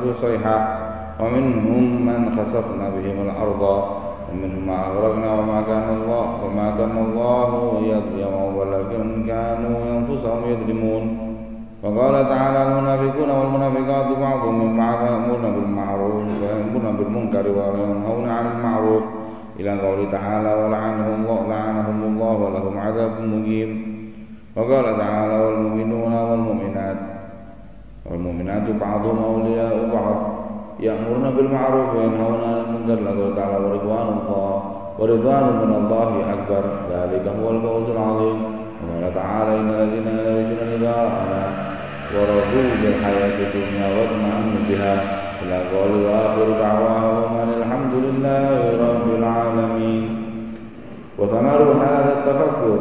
أخذته صيحة ومنهم من خسفنا بهم الأرض ومنهم ما أغرقنا وما كان الله وما كان الله يظلمهم ولكن كانوا أنفسهم يظلمون. وقال تعالى المنافقون والمنافقات بعضهم من بعض يأمرون بالمعروف وينهون بالمنكر وينهون عن المعروف. إلى قوله تعالى ولعنهم الله لعنهم الله ولهم عذاب مقيم. وقال تعالى والمؤمنون والمؤمنات والمؤمنات بعضهم أولياء بعض يأمرون بالمعروف وينهون عن المنكر لقول تعالى ورضوان الله ورضوان من الله أكبر. ذلك هو الفوز العظيم. وقال تعالى إن الذين يرجون لقاءنا ورضوا بالحياة الدنيا واطمأنوا بها. إلى قول وآخر دعواهم أن الحمد لله رب العالمين. وثمر هذا التفكر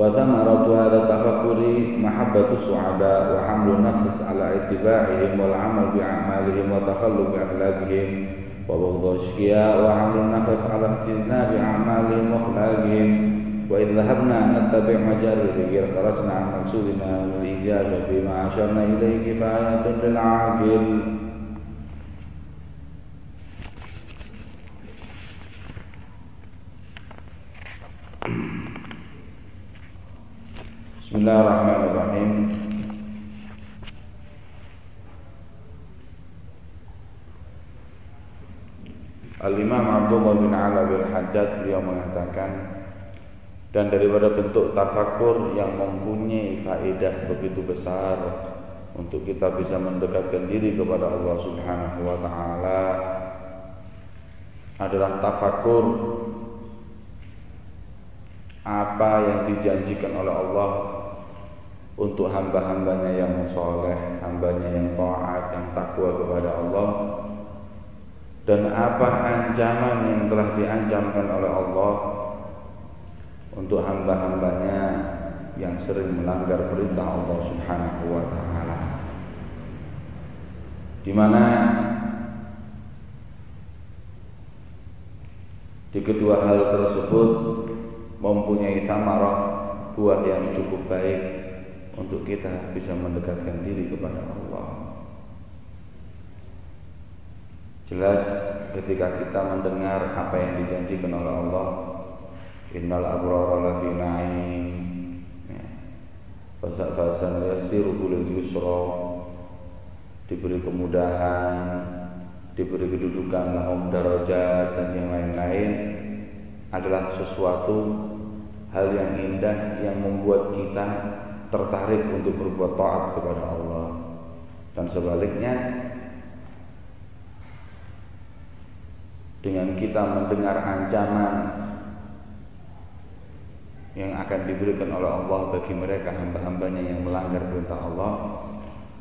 وثمرة هذا التفكر محبة السعداء وحمل النفس على اتباعهم والعمل بأعمالهم وتخلق بأخلاقهم وبغض الأشقياء وحمل النفس على اجتناب أعمالهم وأخلاقهم. وإذ ذهبنا نتبع مجال الغير خرجنا عن مقصودنا من الإجابة فيما أشرنا إليه كفاية للعاقل. Bismillahirrahmanirrahim. Al-Imam Abdullah bin Ala bin Haddad beliau mengatakan dan daripada bentuk tafakur yang mempunyai faedah begitu besar untuk kita bisa mendekatkan diri kepada Allah Subhanahu wa taala adalah tafakur apa yang dijanjikan oleh Allah untuk hamba-hambanya yang soleh, hambanya yang taat, yang takwa kepada Allah dan apa ancaman yang telah diancamkan oleh Allah untuk hamba-hambanya yang sering melanggar perintah Allah Subhanahu wa taala. Di mana di kedua hal tersebut mempunyai samarah buah yang cukup baik untuk kita bisa mendekatkan diri kepada Allah. Jelas ketika kita mendengar apa yang dijanjikan oleh Allah, innal abrara lafi na'im. Ya. Fasan yasiru lil yusra diberi kemudahan, diberi kedudukan lahum darajat dan yang lain-lain adalah sesuatu hal yang indah yang membuat kita tertarik untuk berbuat taat kepada Allah dan sebaliknya dengan kita mendengar ancaman yang akan diberikan oleh Allah bagi mereka hamba-hambanya yang melanggar perintah Allah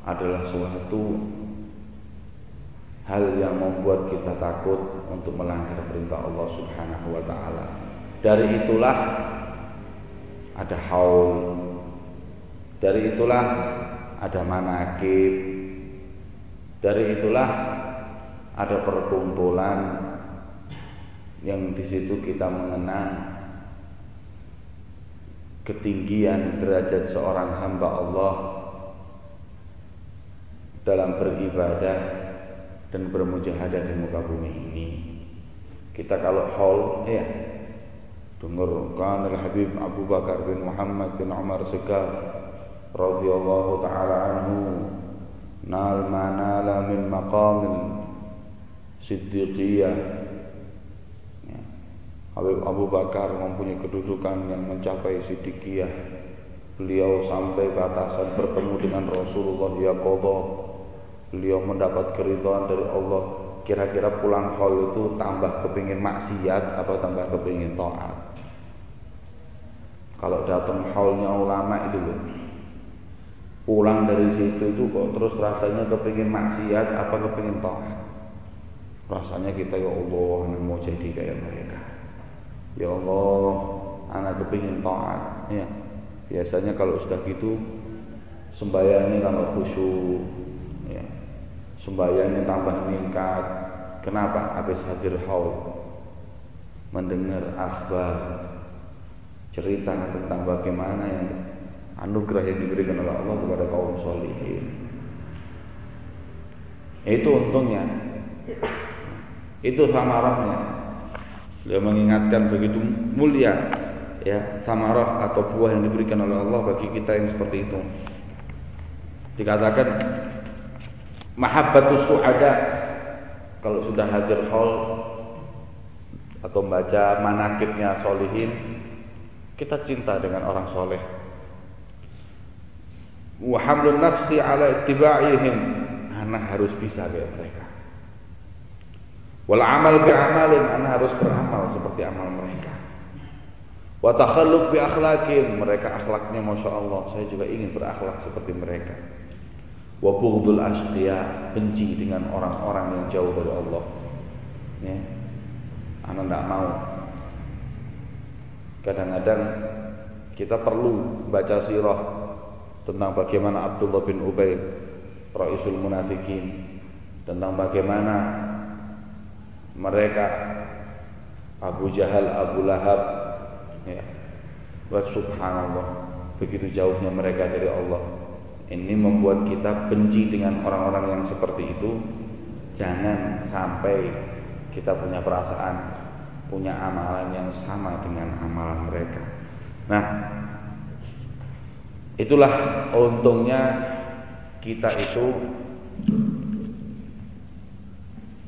adalah suatu hal yang membuat kita takut untuk melanggar perintah Allah Subhanahu wa taala. Dari itulah ada haul dari itulah ada manakib. Dari itulah ada perkumpulan yang di situ kita mengenang ketinggian derajat seorang hamba Allah dalam beribadah dan bermujahadah di muka bumi ini. Kita kalau haul ya dengar kan Habib Abu Bakar bin Muhammad bin Umar Segar radhiyallahu taala anhu. Nal manala min maqamil siddiqiyah. Ya. Habib Abu Bakar mempunyai kedudukan yang mencapai siddiqiyah. Beliau sampai batasan bertemu dengan Rasulullah ya beliau mendapat keridhaan dari Allah. Kira-kira pulang haul itu tambah kepingin maksiat atau tambah kepingin taat? Kalau datang haulnya ulama itu loh pulang dari situ itu kok terus rasanya kepingin maksiat apa kepingin taat? Rasanya kita ya Allah anak mau jadi kayak mereka. Ya Allah anak kepingin taat. Ya biasanya kalau sudah gitu sembahyangnya tambah khusyuk ya. Sembahyangnya tambah meningkat. Kenapa? Habis hadir haul mendengar akhbar cerita tentang bagaimana yang anugerah yang diberikan oleh Allah kepada kaum solihin. Itu untungnya. Itu samarahnya dia mengingatkan begitu mulia ya samarah atau buah yang diberikan oleh Allah bagi kita yang seperti itu. Dikatakan mahabbatus su'ada. Kalau sudah hadir hall atau membaca manakibnya solihin kita cinta dengan orang soleh wa hamlun nafsi ala ittiba'ihim. Anak harus bisa kayak mereka. Wal amal bi amalin anak harus beramal seperti amal mereka. Wa takhalluq bi akhlaqin mereka akhlaknya Masya Allah saya juga ingin berakhlak seperti mereka. Wa bughdul ashqiya benci dengan orang-orang yang jauh dari Allah. Ya. Anak tidak mau. Kadang-kadang kita perlu baca sirah tentang bagaimana Abdullah bin Ubay Raisul Munafikin tentang bagaimana mereka Abu Jahal, Abu Lahab ya. Wa subhanallah begitu jauhnya mereka dari Allah. Ini membuat kita benci dengan orang-orang yang seperti itu. Jangan sampai kita punya perasaan punya amalan yang sama dengan amalan mereka. Nah, itulah untungnya kita itu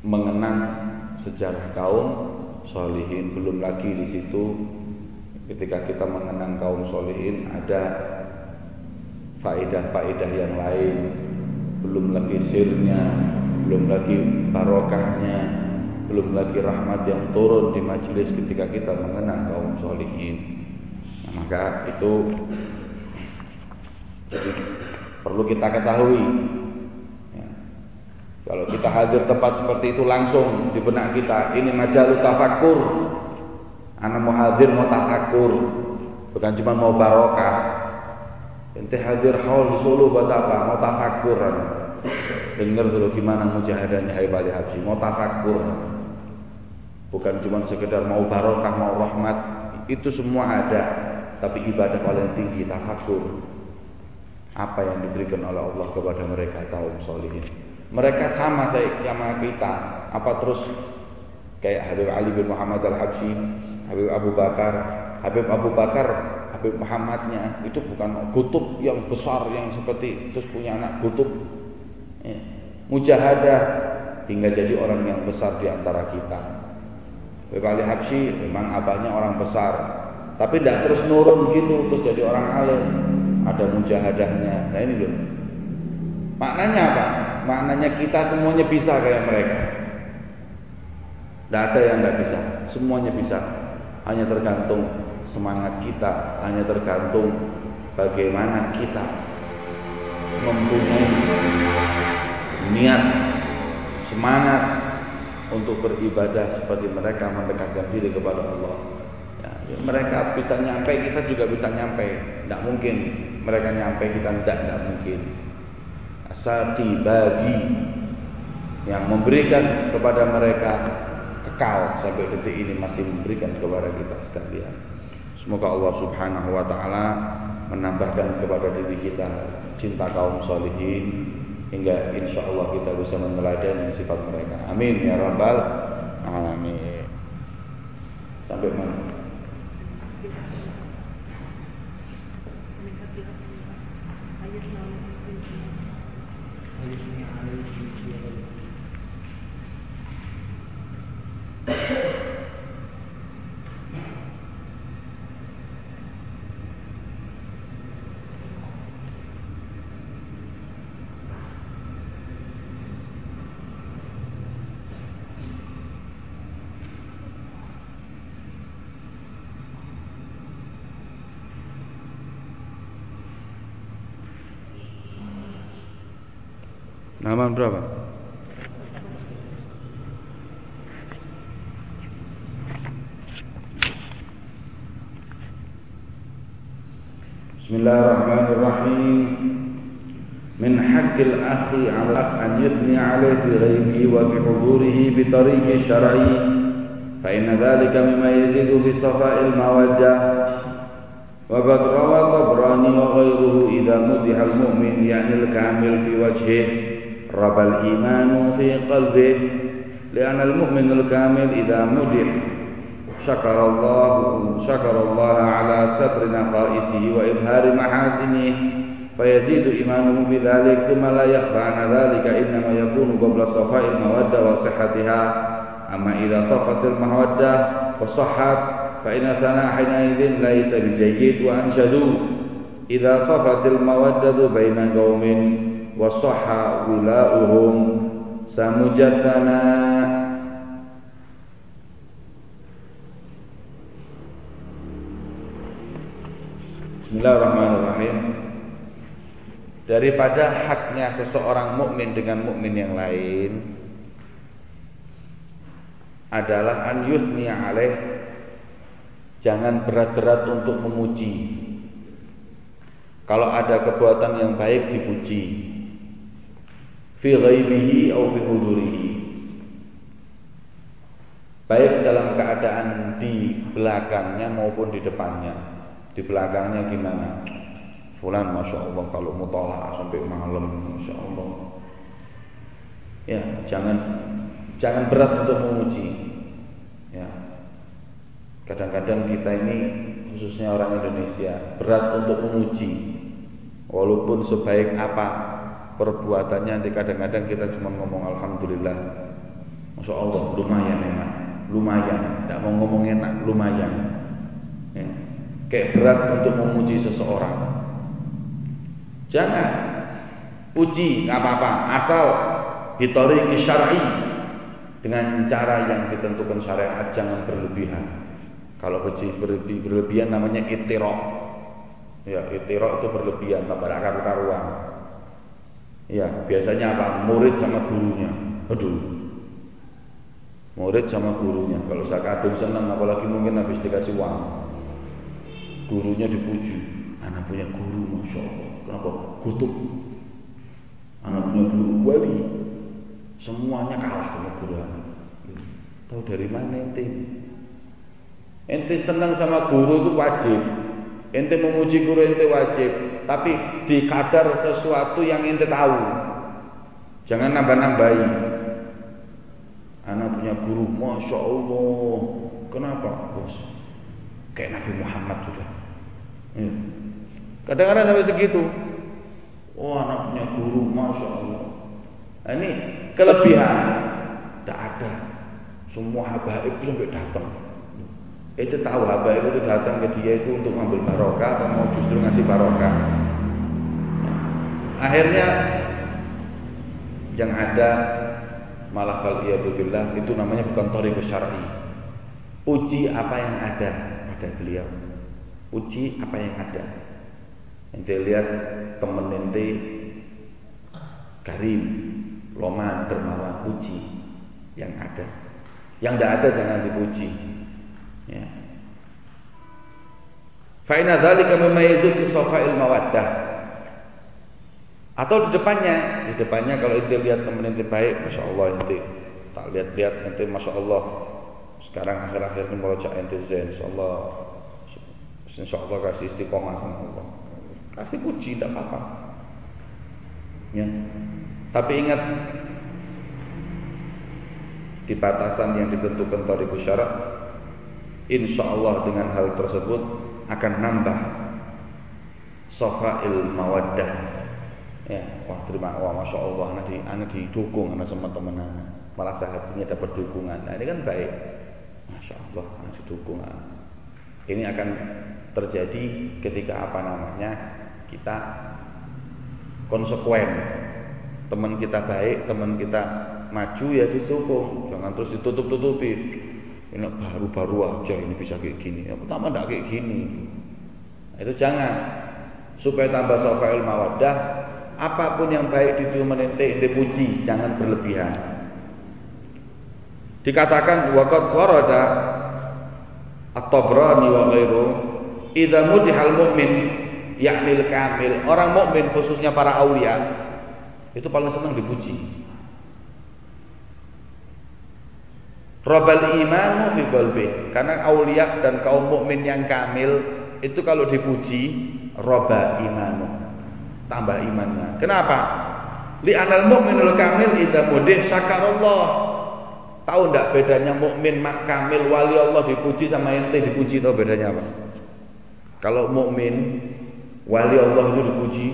mengenang sejarah kaum solihin. Belum lagi di situ ketika kita mengenang kaum solihin ada faedah-faedah yang lain. Belum lagi sirnya belum lagi barokahnya belum lagi rahmat yang turun di majelis ketika kita mengenang kaum solihin. Nah, maka itu jadi perlu kita ketahui. Ya. kalau kita hadir tempat seperti itu langsung di benak kita ini majalu tafakur anak mau hadir mau tafakur bukan cuma mau barokah. Ente hadir haul di Solo buat apa? Mau tafakur dengar dulu gimana mujahadahnya Habib Ali Habsyi mau tafakur Bukan cuma sekedar mau barokah, mau rahmat, itu semua ada. Tapi ibadah paling tinggi tafakur. Apa yang diberikan oleh Allah kepada mereka kaum solihin. Mereka sama saya sama kita. Apa terus kayak Habib Ali bin Muhammad Al-Habsyi, Habib Abu Bakar, Habib Abu Bakar, Habib Muhammadnya itu bukan kutub yang besar yang seperti terus punya anak kutub. Ya. Mujahadah hingga jadi orang yang besar di antara kita. Habib Ali Habsyi memang abahnya orang besar, tapi tidak terus nurun gitu terus jadi orang alim. Ada mujahadahnya. Nah ini loh. Maknanya apa? Maknanya kita semuanya bisa kayak mereka. Tidak ada yang nggak bisa, semuanya bisa. Hanya tergantung semangat kita, hanya tergantung bagaimana kita mempunyai niat, semangat untuk beribadah seperti mereka mendekatkan diri kepada Allah. Mereka bisa nyampe, kita juga bisa nyampe. Tidak mungkin mereka nyampe, kita tidak, tidak mungkin. Asal dibagi yang memberikan kepada mereka kekal sampai detik ini masih memberikan kepada kita sekalian. Semoga Allah Subhanahu wa taala menambahkan kepada diri kita cinta kaum solihin hingga insya Allah kita bisa meneladani sifat mereka. Amin ya rabbal alamin. Sampai mana? Aman, brawa. بسم الله الرحمن الرحيم. من حق الأخ على الأخ أن يثني عليه في غيبه وفي حضوره بطريق الشرعي فإن ذلك مما يزيد في صفاء المودة. وقد روى طبراني وغيره إذا مدح المؤمن يعني الكامل في وجهه. ربى الإيمان في قلبه لأن المؤمن الكامل إذا مدح شكر الله شكر الله على ستر نقائصه وإظهار محاسنه فيزيد إيمانه بذلك ثم لا يخفى عن ذلك إنما يكون قبل صفاء المودة وصحتها. أما إذا صفت المودة وصحت فإن ثناء حينئذ ليس بجيد وأنشدوا إذا صفت المودة بين قوم وصح ولاؤهم سمج الثناء Bismillahirrahmanirrahim. Daripada haknya seseorang mukmin dengan mukmin yang lain adalah an yuthni alaih jangan berat-berat untuk memuji. Kalau ada perbuatan yang baik dipuji. Fi ghaibihi atau fi hudurihi. Baik dalam keadaan di belakangnya maupun di depannya. Di belakangnya gimana? Fulan Masya Allah kalau mutolak sampai malam Masya Allah. Ya jangan Jangan berat untuk memuji Ya. Kadang-kadang kita ini Khususnya orang Indonesia Berat untuk memuji Walaupun sebaik apa Perbuatannya nanti kadang-kadang kita cuma ngomong Alhamdulillah Masya Allah lumayan enak Lumayan Tidak mau ngomong enak Lumayan ya kayak berat untuk memuji seseorang. Jangan puji nggak apa-apa, asal ditoriki syar'i dengan cara yang ditentukan syariat, jangan berlebihan. Kalau puji berlebihan namanya itirok. Ya, itirok itu berlebihan, tambah karu-karuan. Ya, biasanya apa? Murid sama gurunya. Aduh. Murid sama gurunya. Kalau saya kadung senang, apalagi mungkin habis dikasih uang. Gurunya dipuji. Anak punya guru masya Allah. Kenapa? Kutub anak punya guru wali. Semuanya kalah sama guru anak. Tahu dari mana ente? Ente senang sama guru itu wajib ente memuji guru ente wajib tapi di kadar sesuatu yang ente tahu jangan nambah-nambahi anak punya guru masya Allah kenapa bos kayak Nabi Muhammad sudah Ya. Kadang-kadang sampai segitu. Oh anaknya guru, masya Allah. Nah, ini kelebihan. Tidak ada. Semua habaib sampai datang. Itu tahu habaib itu datang ke dia itu untuk mengambil barokah atau mau justru ngasih barokah. Akhirnya yang ada malah kal billah itu namanya bukan thariqus syar'i. Uji apa yang ada pada beliau. Uji apa yang ada. Ente lihat temen ente Karim, Loman, Dermawan, uji yang ada. Yang tidak ada jangan dipuji. Ya. Fa'ina dzalika mimma fi safa'il mawaddah. Atau di depannya, di depannya kalau ente lihat temen ente baik, masya Allah ente tak lihat-lihat ente masya Allah. Sekarang akhir-akhir ini cak ente zen, insya Allah Insya Allah kasih istiqomah sama Allah. Kasih puji tidak apa-apa. Ya. Tapi ingat di batasan yang ditentukan tariku syarat, insya Allah dengan hal tersebut akan nambah sofail mawaddah. Ya, wah terima wah masya Allah, anak, di, anak didukung anak sama teman anak. Malah sahabatnya dapat dukungan. Nah ini kan baik. Masya Allah, anak didukung. Ini akan terjadi ketika apa namanya kita konsekuen teman kita baik teman kita maju ya disokong jangan terus ditutup-tutupi ini baru-baru aja ini bisa kayak gini yang pertama tidak kayak gini itu jangan supaya tambah sofail mawadah apa pun yang baik di dunia ente jangan berlebihan. Dikatakan waqad warada At-Tabrani wa ghairu idza mudihal mu'min kamil. Orang mukmin khususnya para aulia itu paling senang dipuji. Robal imanu fi qalbi. Karena aulia dan kaum mukmin yang kamil itu kalau dipuji roba imanu. Tambah imannya. Kenapa? Li anal mu'minul kamil idza mudih syakarallah. Tahu ndak bedanya mukmin mak kamil wali Allah dipuji sama ente dipuji tahu bedanya apa? Kalau mukmin wali Allah itu dipuji,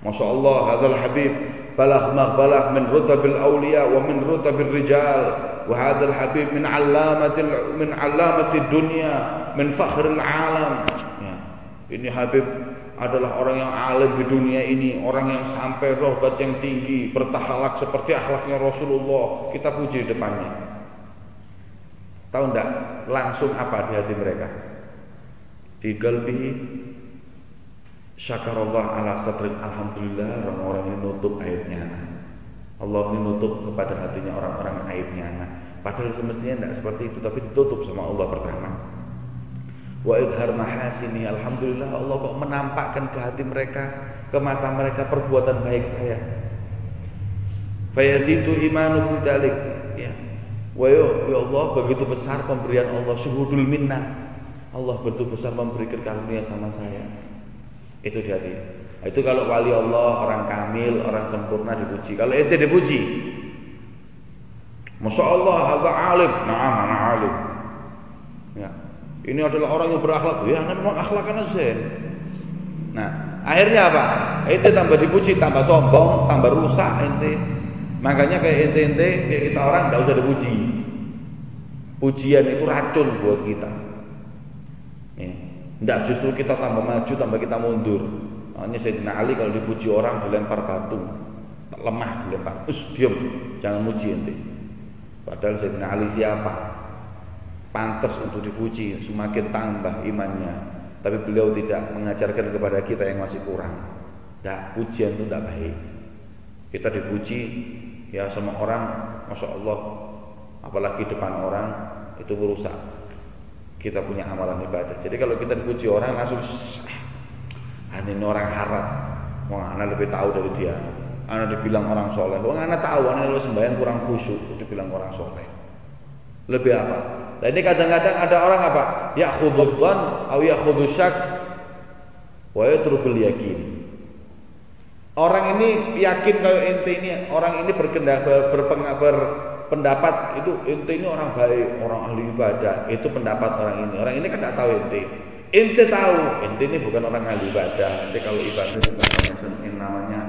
Masya Allah, hadal habib maghbalah min rutabil awliya wa min rutabil rijal. Wa hadal habib min alamatil min alamatid dunya min fakhril alam. Ya. ini habib adalah orang yang alim di dunia ini orang yang sampai rohbat yang tinggi bertahalak seperti akhlaknya Rasulullah. Kita puji depannya. Tahu enggak langsung apa di hati mereka? Di galbi syakarallah ala sadri alhamdulillah orang-orang ini nutup aibnya Allah ini nutup kepada hatinya orang-orang aibnya padahal semestinya tidak seperti itu tapi ditutup sama Allah pertama. Wa idhar mahasini alhamdulillah Allah kok menampakkan ke hati mereka ke mata mereka perbuatan baik saya. Fayazitu imanu bidalik ya. Wa ya Allah begitu besar pemberian Allah syuhudul minnah. Allah betul besar memberikan karunia sama saya itu hati. Itu kalau wali Allah, orang kamil, orang sempurna dipuji. Kalau ente dipuji, Masya Allah, ada alim. Nah, mana alim? Ya. Ini adalah orang yang berakhlak. Ya, kan memang akhlaknya zen. Nah, akhirnya apa? Ente tambah dipuji, tambah sombong, tambah rusak ente. Makanya kayak ente-ente, kayak kita orang tidak usah dipuji. Pujian itu racun buat kita. Tidak justru kita tambah maju, tambah kita mundur. Hanya Sayyidina Ali kalau dipuji orang dilempar batu, lemah dilempar. Us diam, jangan muji ente. Padahal Sayyidina Ali siapa? Pantas untuk dipuji, semakin tambah imannya. Tapi beliau tidak mengajarkan kepada kita yang masih kurang. Tidak, pujian itu tidak baik. Kita dipuji ya sama orang, masya Allah, apalagi depan orang itu merusak kita punya amalan ibadah. Jadi kalau kita dipuji orang langsung ah, ini orang harap. Wah, anak lebih tahu dari dia. Anak dibilang orang soleh. Wah, anak tahu, anak lu sembahyang kurang khusyuk, dibilang orang soleh. Lebih apa? Nah ini kadang-kadang ada orang apa? Ya khududhan atau ya khudusyak wa yatrukul yakin. Orang ini yakin kalau ente ini orang ini berkendak ber, ber, ber, pendapat itu ente ini orang baik, orang ahli ibadah, itu pendapat orang ini. Orang ini kan tidak tahu ente. Ente tahu, ente ini bukan orang ahli ibadah. Ente kalau ibadah juga yang namanya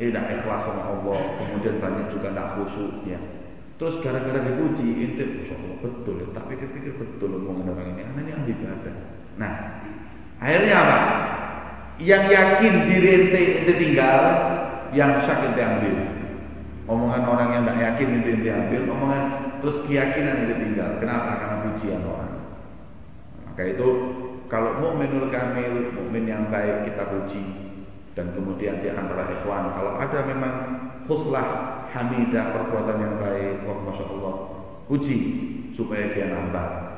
tidak ikhlas sama Allah, kemudian banyak juga tidak khusyuk ya. Terus gara-gara dipuji, ente Masya Allah betul ya, tapi pikir-pikir betul omongan orang ini, karena ini ahli ibadah. Nah, akhirnya apa? Yang yakin diri ente, ente tinggal, yang syak ente ambil. Omongan orang yang tidak yakin itu yang diambil, omongan terus keyakinan itu tinggal. Kenapa? Karena pujian orang. Maka itu kalau mukminul kamil, mukmin yang baik kita puji dan kemudian di antara ikhwan kalau ada memang khuslah hamidah perbuatan yang baik, wah masya Allah, puji supaya dia nambah.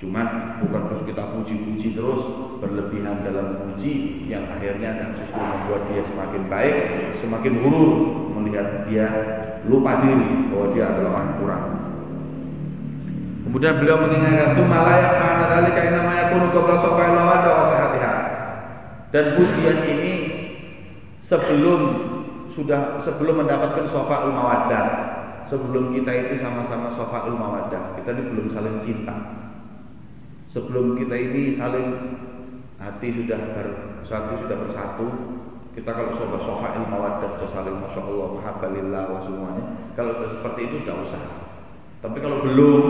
Cuman bukan terus kita puji-puji terus berlebihan dalam puji yang akhirnya tidak justru membuat dia semakin baik, semakin huruf melihat dia lupa diri bahwa dia adalah orang kurang. Kemudian beliau mengingatkan itu malayak mana tadi kain namanya kuno qabla sofa ada wasahatiha. Dan pujian ini sebelum sudah sebelum mendapatkan sofa mawaddah, sebelum kita itu sama-sama sofa mawaddah, kita ini belum saling cinta sebelum kita ini saling hati sudah bersatu sudah bersatu kita kalau sudah sofa ilmu wadah sudah saling masya Allah mahabbalillah wa semuanya. Kalau sudah seperti itu sudah usah. Tapi kalau belum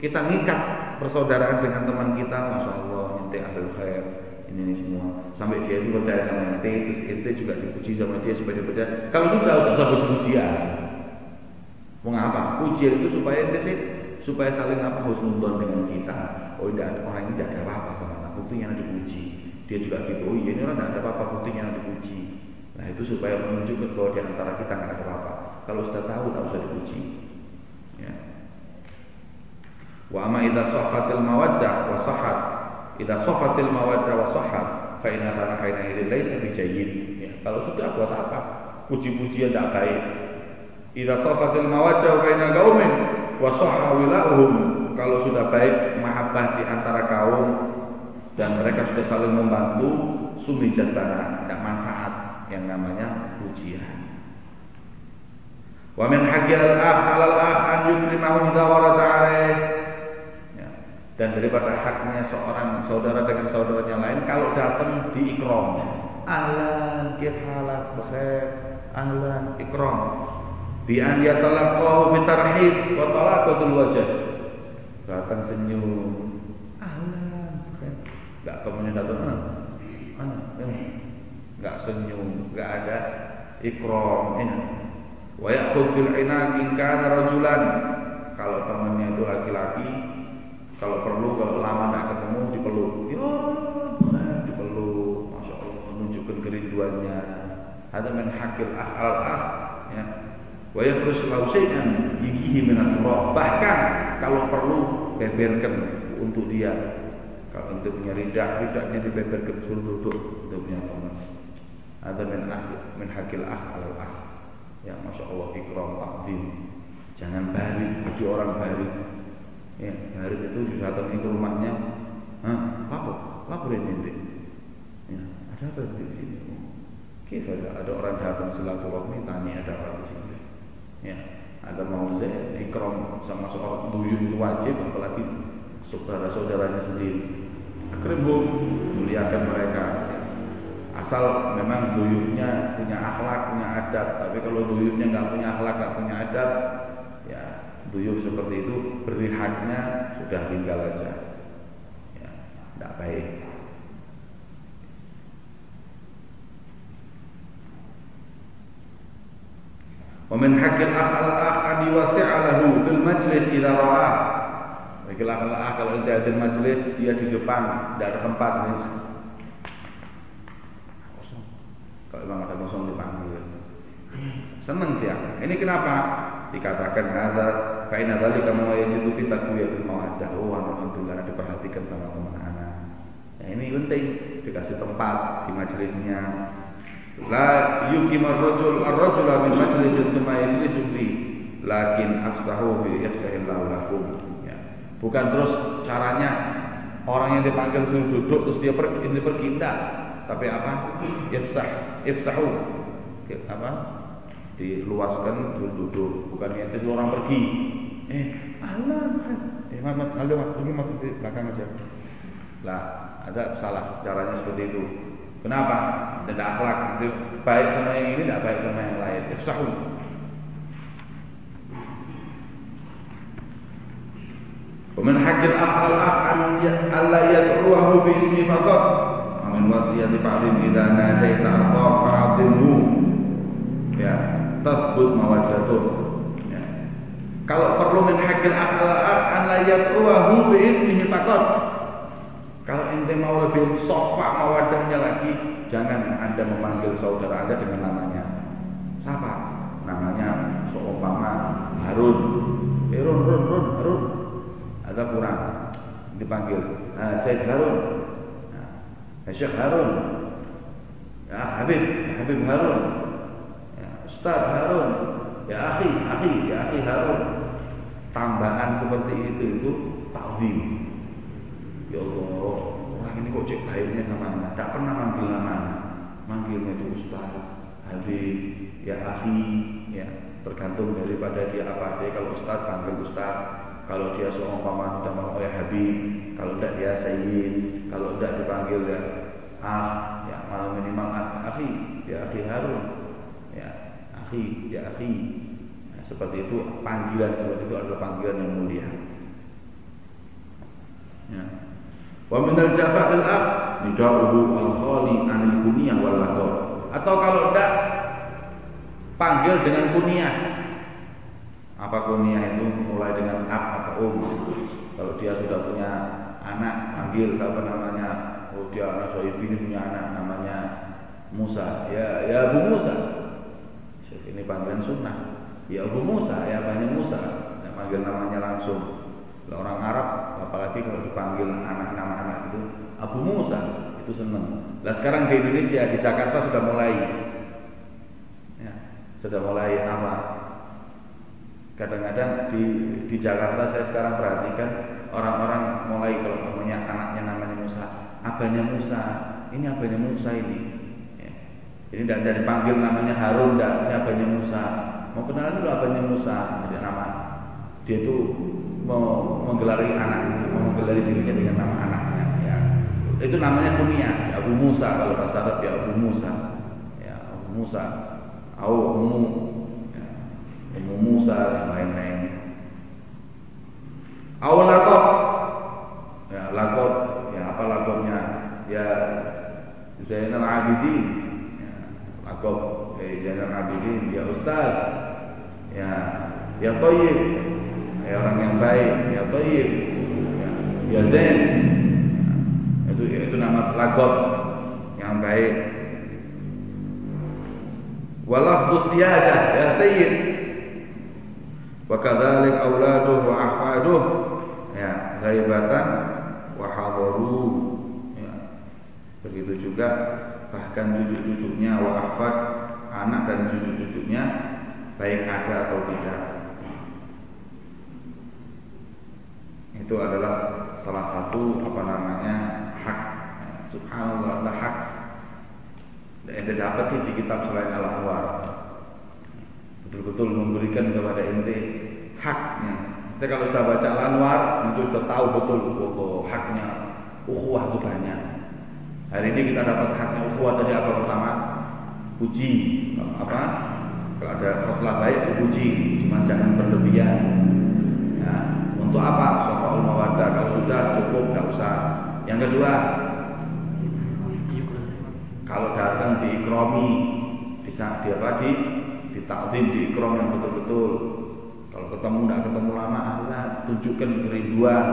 kita ngikat persaudaraan dengan teman kita masya Allah nanti ahli khair ini, ini semua. Sampai dia itu percaya sama ente terus ente juga dipuji sama dia supaya dia percaya. Kalau sudah sudah usah puji-pujian mengapa? Pujian itu supaya ente sih supaya saling apa husnudzon dengan kita. Oh tidak ada orang ini tidak ada apa-apa sama anak buktinya dipuji. Dia juga gitu. Oh iya ini orang tidak ada apa-apa buktinya dipuji. Nah itu supaya menunjukkan bahwa di antara kita nggak ada apa-apa. Kalau sudah tahu, tak usah dipuji. Ya. Wa amma idza sahhatil mawaddah wa sahhat. Idza sahhatil mawaddah wa sahhat, fa inna kana idzin laisa bijayyid. Ya. Kalau sudah buat apa? Puji-pujian tidak baik. Idza sahhatil mawaddah baina qaumin wa sahha wilahum. Kalau sudah baik mahabbah di antara kaum dan mereka sudah saling membantu, sumijat tanah, tidak manfaat yang namanya pujian. Wa min haqqil akh 'alal akh an yukrimahu idza warada. Ya. Dan daripada haknya seorang saudara dengan saudaranya lain kalau datang di ikram. Ahlan, kif halak, bkhair, ahlan, ikram. Bi an yatalaqahu bi tarhib wa talaqatul wajh. Datang senyum. Ahlan, bkhair. Enggak kemudian datang, ah, ah, nggak senyum, nggak ada ikram. Ya. Wa ya'khudh bil inaq in kana rajulan. Kalau temannya itu laki-laki, kalau perlu kalau lama nggak ketemu dipeluk. Ya, dipeluk. Masya Allah menunjukkan kerinduannya. Ada min hakil ah al ah. Wa yafrus lahu syai'an yigihi min Bahkan kalau perlu beberkan untuk dia. Kalau untuk punya ridak, ridaknya dibeberkan suruh duduk untuk punya teman. Ada min akh min hakil akh alal akh. Ya masya Allah ikram takdim. Jangan barit bagi orang barit. Ya, barit itu didatangi ke rumahnya. Hah, lapor, laporin ini. Ya, ada apa di sini? Kita ada orang datang silaturahmi tanya ada orang di sini. Ya, ada mau ikram sama seorang duyun itu wajib apalagi saudara-saudaranya sendiri. Akrimu muliakan mereka asal memang duyufnya punya akhlak, punya adab. Tapi kalau duyufnya nggak punya akhlak, nggak punya adab, ya duyuf seperti itu beri haknya sudah tinggal aja. Ya, tidak baik. Wamin hakil akh akh an yuwasi'a lahu bil majlis idza ra'ah. Bagi akh kalau dia ada majlis dia di depan, tidak ada tempat kalau memang ada kosong dipanggil. Senang dia. Ini kenapa? Dikatakan ada kain tadi kamu yasidu fi takwiyatul mawaddah. Oh, alhamdulillah diperhatikan sama teman anak. Ya, ini penting dikasih tempat di majelisnya. La yukim ar-rajul ar-rajul min majlisin thumma yajlisu fi lakin afsahu bi yafsahillahu lakum. Ya. Bukan terus caranya orang yang dipanggil suruh duduk terus dia pergi, dia pergi enggak. Tapi apa? Ifsah ifsahu apa? Diluaskan duduk. Bukan itu orang pergi. Eh Allah eh Muhammad Allah pergi masuk di belakang aja. Lah ada salah caranya seperti itu Kenapa? Tidak akhlak itu baik sama yang ini, tidak baik sama yang lain. Ifsahu. Kemudian hakil akhlak akan Allah yadruhu bi ismi faqat. Amin wasiyati ba'dim idza nadaita akha fa'atimhu. Ya, tasbut mawaddatuh. Ya. Kalau perlu min hakil akan an la yadruhu bi kalau ente mau lebih sofa mawadahnya lagi jangan anda memanggil saudara anda dengan namanya siapa? Namanya seumpama Harun. Eh Run Run Run Harun ada kurang dipanggil. Nah, Said Harun. Ya Syekh Harun. Ya Habib Habib Harun. Ya Ustaz Harun. Ya akhi Akhi Ya akhi Harun. Tambahan seperti itu Itu ta'zim Ya Allah Orang ini kok cek baiknya sama anak? Tak pernah manggil nama Manggilnya itu Ustaz Habib Ya akhi Ya. Tergantung daripada dia apa dia kalau Ustaz panggil Ustaz. Kalau dia seorang paman sudah mau oleh Habib. Kalau tidak dia Sayyid. Kalau tidak dipanggil ya ah ya malah minimal ah, akhi ya akhi Harun ya akhi ya akhi. Ya, seperti itu panggilan seperti itu adalah panggilan yang mulia. Ya wa min al jafa al akh nidahu al khali anil kunyah wal atau kalau tidak panggil dengan kunyah. Apa kunyah itu? Mulai dengan ab atau um. Kalau dia sudah punya anak, panggil siapa namanya. Oh dia anak sohib ini punya anak namanya Musa. Ya ya Abu Musa. Ini panggilan sunnah. Ya Abu Musa ya banyak Musa. Yang panggil namanya langsung orang Arab apalagi kalau dipanggil anak anak itu Abu Musa itu seneng. Nah sekarang di Indonesia di Jakarta sudah mulai. Ya, sudah mulai apa? Kadang-kadang di di Jakarta saya sekarang perhatikan orang-orang mulai kalau namanya anaknya namanya Musa abahnya Musa ini abahnya Musa ini. Ya. ini tidak dipanggil namanya Harun dan ini abahnya Musa. Mau kenalan dulu abahnya Musa jadi nama. Dia itu menggelari anaknya menggelari dirinya dengan nama anaknya ya. Itu namanya kunyah ya, Abu Musa kalau bahasa Arab ya Abu Musa. Ya Abu Musa. Abu Ummu. Ya, Ummu Musa dan lain-lain. Awal lakop ya lakop ya apa lakopnya ya Zainal Abidin. Ya, lakop ya Zainal Abidin ya Ustaz. Ya ya Toyib ya orang yang baik ya Toyib ya, Zain ya, itu itu nama lakop yang baik. Walafdu siyadah ya Sayyid. Wa kadzalik wa ahfaduh ya ghaibatan wa hadaru. Ya. begitu juga bahkan cucu-cucunya wa ahfad anak dan cucu-cucunya baik ada atau tidak itu adalah salah satu apa namanya hak. Subhanallah hak. Dan ente dapat di kitab selain al-anwar betul-betul memberikan kepada ente haknya. Kita kalau sudah baca al-anwar itu sudah tahu betul bahwa haknya. Ukhuwah itu banyak. Hari ini kita dapat haknya ukhuwah tadi apa pertama? Puji. Apa? Kalau ada khoslah baik puji cuma jangan berlebihan. Ya, untuk apa sudah cukup tidak usah. Yang kedua kalau datang di ikromi bisa di apa di ikrom yang betul-betul. Kalau ketemu tidak ketemu lama akhirnya tunjukkan kerinduan.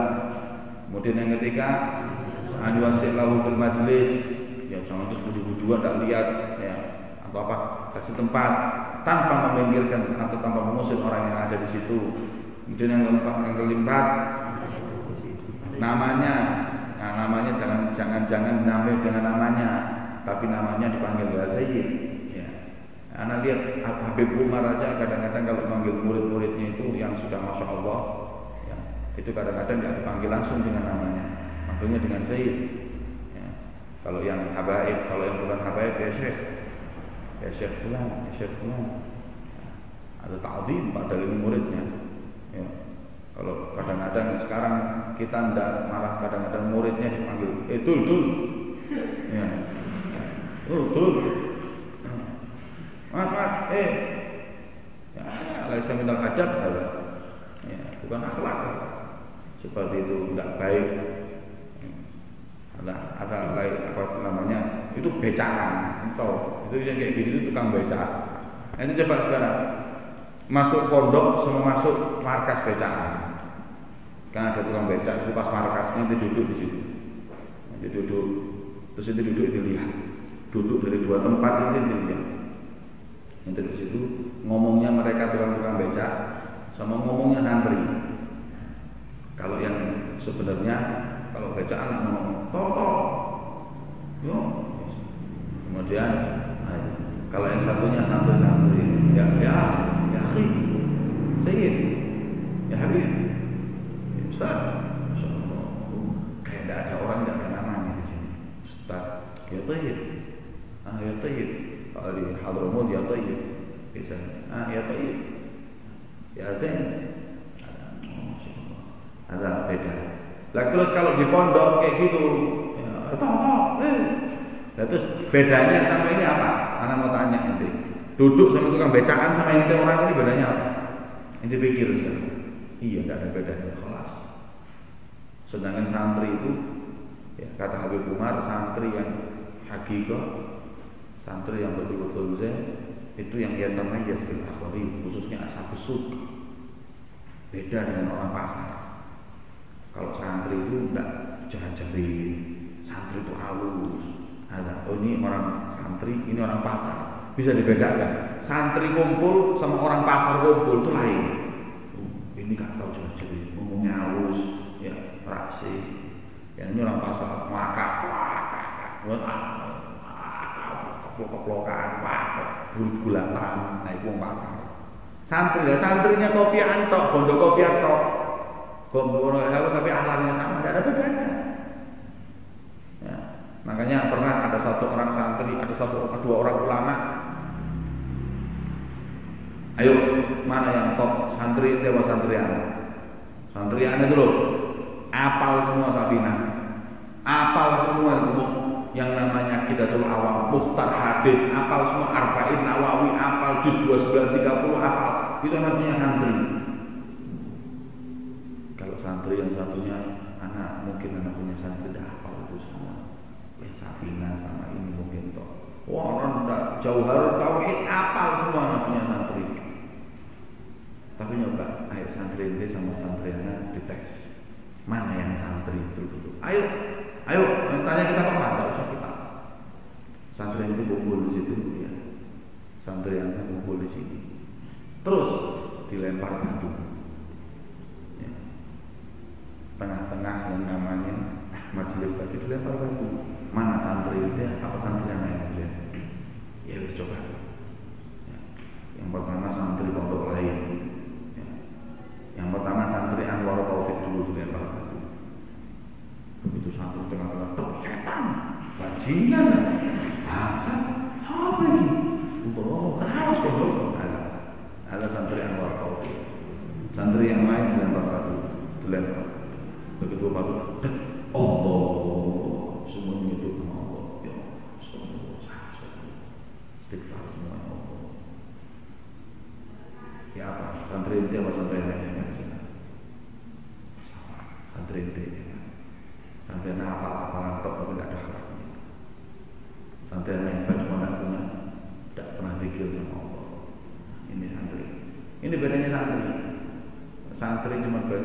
Kemudian yang ketiga anwasil lahu fil majlis. Ya jangan terus buju-bujuan tidak lihat ya atau apa kasih tempat tanpa meminggirkan atau tanpa mengusir orang yang ada di situ. Kemudian yang keempat yang keempat namanya nah, namanya jangan jangan jangan namanya dengan namanya tapi namanya dipanggil ya Sayyid. Ya. Anak lihat Habib Umar aja kadang-kadang kalau manggil murid-muridnya itu yang sudah masya Allah, ya, itu kadang-kadang nggak dipanggil langsung dengan namanya, manggilnya dengan Sayyid. Ya. Kalau yang habaib, kalau yang bukan habaib ya Syekh, ya Syekh Fulan, ya Syekh Fulan. Ada ta'zim pada muridnya. Kalau kadang-kadang sekarang kita ndak malah kadang-kadang muridnya dipanggil, eh tul tul. Ya. Oh, tul. Mat, eh. Ya, alaisa minal adab ya, bukan akhlak. Seperti itu tidak baik. Ada ada lain apa namanya? Itu becaan. Entah. Itu yang kayak gini itu tukang becak. Ini coba sekarang masuk pondok sama masuk markas becaan. Kan ada tukang becak itu pas markasnya itu duduk di situ. Dia duduk. Terus itu duduk itu lihat duduk dari dua tempat itu dilihat. Yang di situ ngomongnya mereka tukang-tukang beca sama ngomongnya santri. Kalau yang sebenarnya kalau beca anak ngomong to to yo. Kemudian nah, kalau yang satunya santri-santri ya ya ya akhi sayyid ya habib ustaz kayak ada orang tidak ada namanya di sini. Ustaz ya tayyib. Ah ya tayyib. Kalau di Hadramut ya tayyib. Misalnya ah ya tayyib. Ya Zain. Ada beda. Lah terus kalau di pondok kayak gitu ya, toh eh. Lah terus bedanya sama ini apa? Anak mau tanya nanti. Duduk sama tukang becaan sama ini orang ini bedanya apa? Ini pikir sekarang. Iya tidak ada bedanya sedangkan santri itu ya, kata Habib Umar santri yang hakikoh santri yang betul-betul zen itu yang ia temayaz bil akhwari khususnya asal besuk beda dengan orang pasar kalau santri itu tidak jahat jari santri itu halus ada oh ini orang santri, ini orang pasar. Bisa dibedakan. Santri kumpul sama orang pasar kumpul itu lain. Oh, ini gak raksi. Yang ini orang pasar ngakak, keplok-keplokan, bulat-bulatan, nah itu pasar. Santri ya santrinya kopian tok, bondo kopian tok. Gomboro tapi ahlaknya sama, tidak ada bedanya. Ya. Makanya pernah ada satu orang santri, ada satu dua orang ulama. Ayo, mana yang top santri itu apa santrian? Santrian itu loh, apal semua Sabina, apal semua yang namanya Kidatul Awam, Muhtar Hadid, apal semua Arba'in Nawawi, apal Juz 29 30 apal. Itu namanya santri. Kalau santri yang satunya anak mungkin anak punya santri dah apal itu semua. Ya Safina sama ini mungkin toh. Orang tak jauhar tauhid apal semua anak punya santri. Tapi nyoba ayo santri ini sama santri anak dites. Mana yang santri itu? Ayo Ayo, yang tanya kita apa? Tidak usah kita. Santri itu kumpul di situ, ya. Santri yang kumpul di sini. Terus dilempar batu. Ya. Tengah-tengah yang namanya majelis tadi dilempar batu. Mana santri itu? Apa santri yang lain? Ya, harus coba. Ya. Yang pertama santri pondok Gina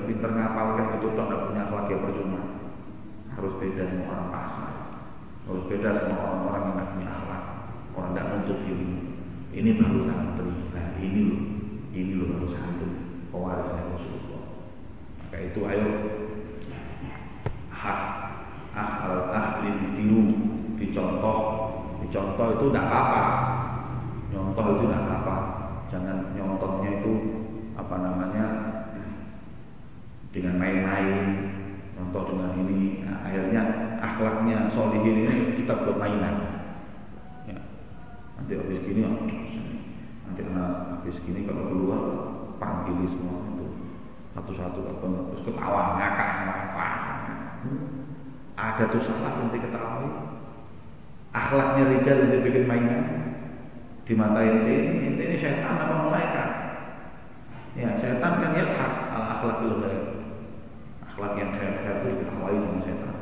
pinter ngapalkan itu tok tidak punya akhlak ya percuma. Harus beda sama orang pasar. Harus beda sama orang-orang yang tidak punya akhlak. Orang tidak nuntut ilmu. Ini baru santri. Nah ini loh, ini loh baru santri. Pewarisnya Rasulullah. Maka itu ayo hak ah ahli ditiru dicontoh dicontoh itu tidak apa-apa nyontoh itu tidak apa-apa jangan nyontohnya itu dengan main-main contoh dengan ini nah, akhirnya akhlaknya solihin ini kita buat mainan ya. nanti habis gini oh, nanti anak habis gini kalau keluar panggil semua itu satu-satu terus ketawa ngakak ngakak ada tuh salah nanti ketahui. Akhlaknya rijal yang dibikin mainan di mata ini, ini, ini syaitan apa malaikat? Ya, syaitan kan ya hak al akhlak itu Akhlak yang khair-khair itu diketahui sama syaitan.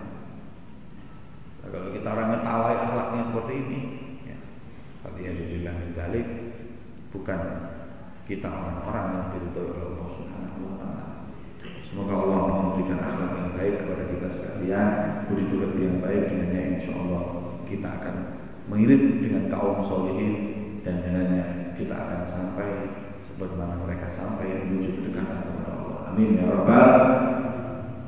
Nah, kalau kita orang ngetawai akhlaknya seperti ini, ya, dibilang dalik bukan kita orang-orang yang diridhoi oleh Allah Subhanahu wa taala. Semoga Allah memberikan akhlak yang baik kepada kita sekalian, budi pekerti yang baik dengannya insya Allah kita akan mengirim dengan kaum solihin dan dengannya kita akan sampai sebagaimana mereka sampai menuju kedekatan kepada Allah. Amin ya rabbal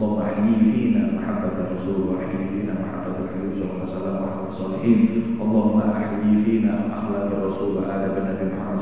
اللهم احيي فينا محبة الرسول واحيي فينا محبة الحبيب صلى الله عليه وسلم وحب الصالحين اللهم احيي فينا اخلاق الرسول وادب النبي محمد